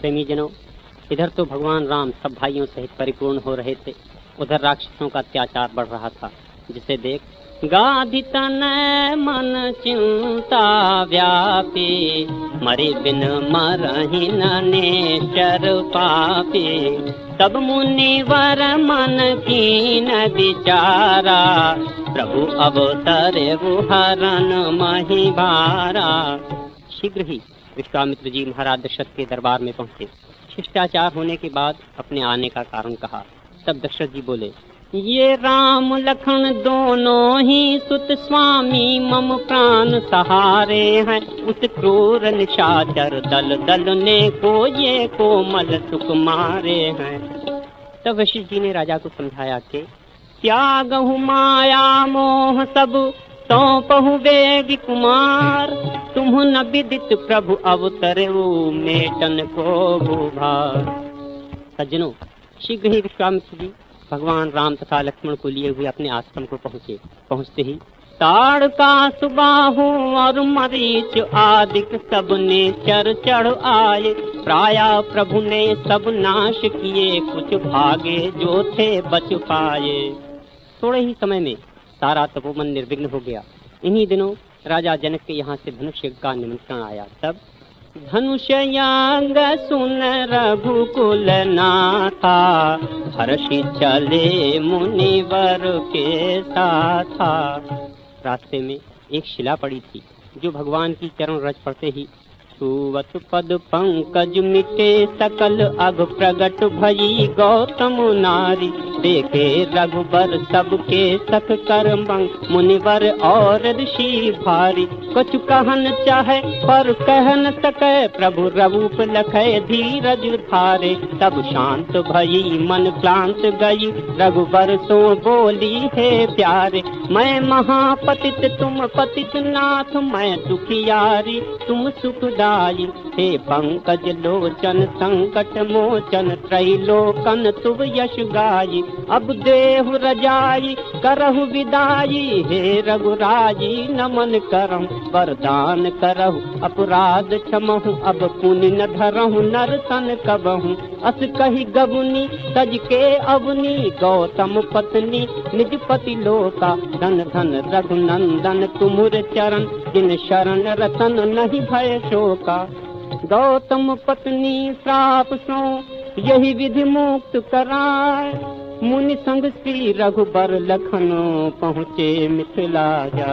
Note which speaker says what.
Speaker 1: प्रेमी जनों, इधर तो भगवान राम सब भाइयों सहित परिपूर्ण हो रहे थे। उधर राक्षसों का अत्याचार बढ़ रहा था, जिसे देख गाधि तन मन चिंता व्यापी, मरे बिन मरही नेचर पापी। तब मुनिवर मन की न विचारा, प्रभु अवतरे हरण मही भारा शीघ्र ही विश्वामित्र जी महाराज दशरथ के दरबार में पहुँचे। शिष्टाचार होने के बाद अपने आने का कारण कहा। तब दशरथ जी बोले, ये राम लखन दोनों ही सुत स्वामी मम प्राण सहारे हैं। उस क्रूर निशाचर दल दल ने को ये कोमल सुख मारे हैं। तब वशिष्ठ जी ने राजा को समझाया कि त्याग माया मोह सब सौंपहु वेग कुमार तुम न विदित प्रभु अवतरे मेटन को भूभार। सज्जनों, शीघ्र ही विश्वामित्र जी भगवान राम तथा लक्ष्मण को लिए हुए अपने आश्रम को पहुँचे। पहुँचते ही ताड़ का सुबाहु और मरीच आदिक सबने चर चढ़ आए। प्राय प्रभु ने सब नाश किए, कुछ भागे जो थे बच पाए। थोड़े ही समय में सारा तपोवन निर्विघ्न हो गया। इन्हीं दिनों राजा जनक के यहाँ से धनुष का निमंत्रण आया। तब धनुषयांग सुन रघुकुल नाथा, हर्षि चले मुनिवर के साथा। रास्ते में एक शिला पड़ी थी, जो भगवान की चरण रज पड़ते ही, सुवत पद पंकज मिटे सकल अग प्रगट भई गौतम नारी देखे रघुबर सबके सख कर मुनिवर और ऋषि भारी, कुछ कहन चाहे पर कहन सके। प्रभु रूप लखे धीरज धारे तब शांत भई, मन क्लांत गई। रघुबर सो बोली, है प्यारे, मैं महापतित, तुम पतित नाथ, मैं दुखियारी तुम सुखदारी हे पंकज लोचन, संकट मोचन, त्रैलोकन, तुम यश गाई। अब देहु रजाई, करहु विदाई। हे रघुराजी, नमन करम वरदान करहु। अपराध क्षमहु अब पुण्य न धरहु नर तन कबहु। अस कही गबुनी, तज के अवनी। गौतम पत्नी निज पति लोका। धन धन रघुनंदन, तुमुर चरण। जिन शरण रतन नहीं भय शोका। गौतम पत्नी, श्राप सो, यही विधि मुक्त कराए। मुनि संग श्री रघुबर लखनऊ पहुँचे मिथिला जा।